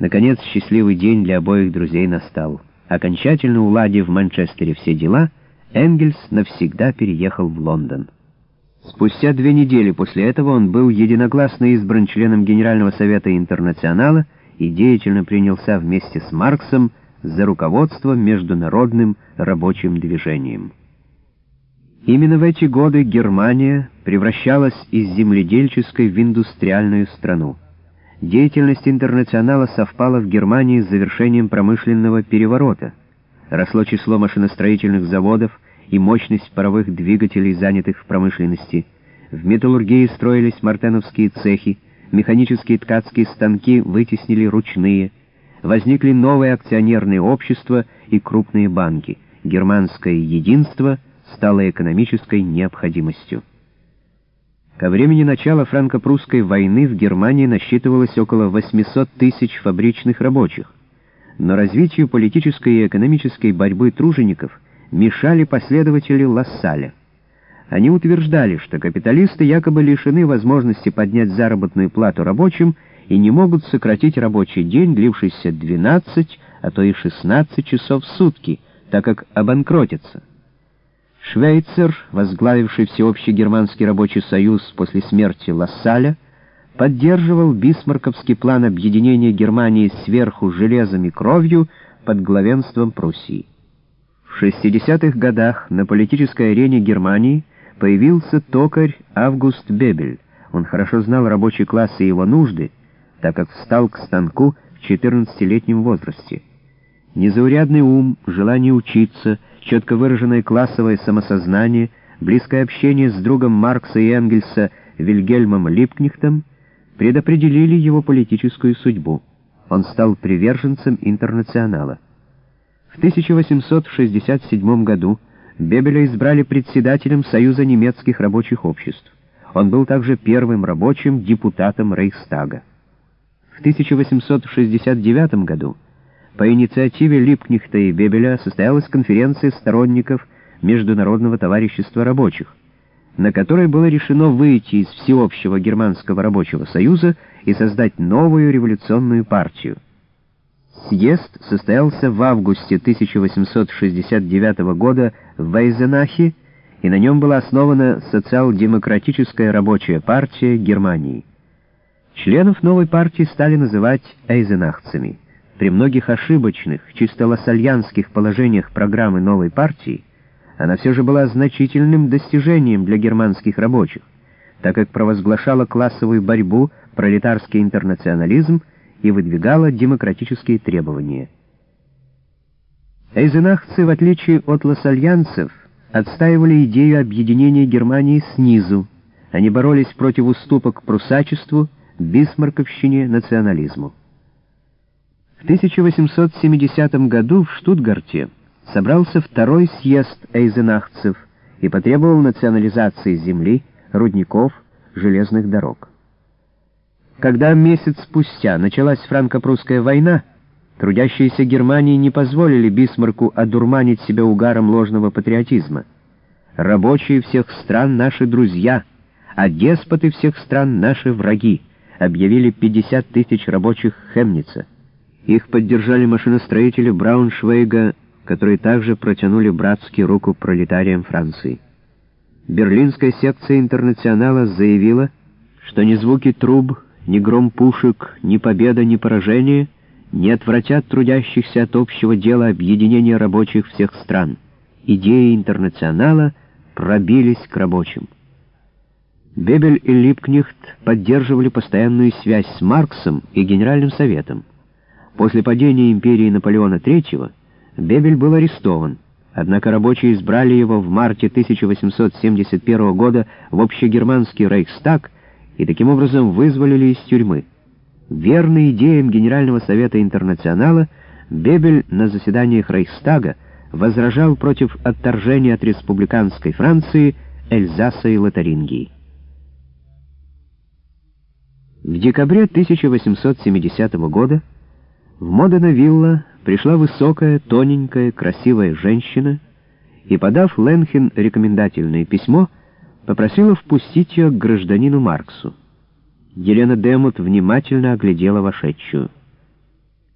Наконец, счастливый день для обоих друзей настал. Окончательно уладив в Манчестере все дела, Энгельс навсегда переехал в Лондон. Спустя две недели после этого он был единогласно избран членом Генерального совета Интернационала и деятельно принялся вместе с Марксом за руководство международным рабочим движением. Именно в эти годы Германия превращалась из земледельческой в индустриальную страну. Деятельность интернационала совпала в Германии с завершением промышленного переворота. Росло число машиностроительных заводов и мощность паровых двигателей, занятых в промышленности. В металлургии строились мартеновские цехи, механические ткацкие станки вытеснили ручные. Возникли новые акционерные общества и крупные банки. Германское единство стало экономической необходимостью. Ко времени начала франко-прусской войны в Германии насчитывалось около 800 тысяч фабричных рабочих, но развитию политической и экономической борьбы тружеников мешали последователи Лассаля. Они утверждали, что капиталисты якобы лишены возможности поднять заработную плату рабочим и не могут сократить рабочий день, длившийся 12, а то и 16 часов в сутки, так как обанкротятся. Швейцер, возглавивший Всеобщий германский рабочий союз после смерти Лассаля, поддерживал бисмарковский план объединения Германии сверху железом и кровью под главенством Пруссии. В 60-х годах на политической арене Германии появился токарь Август Бебель. Он хорошо знал рабочий класс и его нужды, так как встал к станку в 14-летнем возрасте. Незаурядный ум, желание учиться — четко выраженное классовое самосознание, близкое общение с другом Маркса и Энгельса Вильгельмом Липкнихтом предопределили его политическую судьбу. Он стал приверженцем интернационала. В 1867 году Бебеля избрали председателем Союза немецких рабочих обществ. Он был также первым рабочим депутатом Рейхстага. В 1869 году по инициативе Липкнихта и Бебеля состоялась конференция сторонников Международного товарищества рабочих, на которой было решено выйти из Всеобщего Германского рабочего союза и создать новую революционную партию. Съезд состоялся в августе 1869 года в Вейзенахе, и на нем была основана социал-демократическая рабочая партия Германии. Членов новой партии стали называть эйзенахцами. При многих ошибочных, чисто лассальянских положениях программы новой партии она все же была значительным достижением для германских рабочих, так как провозглашала классовую борьбу, пролетарский интернационализм и выдвигала демократические требования. Эйзенахцы, в отличие от лассальянцев, отстаивали идею объединения Германии снизу. Они боролись против уступок прусачеству, бисмарковщине, национализму. В 1870 году в Штутгарте собрался второй съезд эйзенахцев и потребовал национализации земли, рудников, железных дорог. Когда месяц спустя началась франко-прусская война, трудящиеся Германии не позволили Бисмарку одурманить себя угаром ложного патриотизма. «Рабочие всех стран — наши друзья, а деспоты всех стран — наши враги», объявили 50 тысяч рабочих Хемница. Их поддержали машиностроители Брауншвейга, которые также протянули братски руку пролетариям Франции. Берлинская секция интернационала заявила, что ни звуки труб, ни гром пушек, ни победа, ни поражение не отвратят трудящихся от общего дела объединения рабочих всех стран. Идеи интернационала пробились к рабочим. Бебель и Липкнехт поддерживали постоянную связь с Марксом и Генеральным Советом. После падения империи Наполеона III Бебель был арестован, однако рабочие избрали его в марте 1871 года в общегерманский Рейхстаг и таким образом вызволили из тюрьмы. Верный идеям Генерального совета интернационала, Бебель на заседаниях Рейхстага возражал против отторжения от республиканской Франции Эльзаса и Лотарингии. В декабре 1870 года в Модена-Вилла пришла высокая, тоненькая, красивая женщина и, подав Ленхен рекомендательное письмо, попросила впустить ее к гражданину Марксу. Елена Демут внимательно оглядела вошедшую.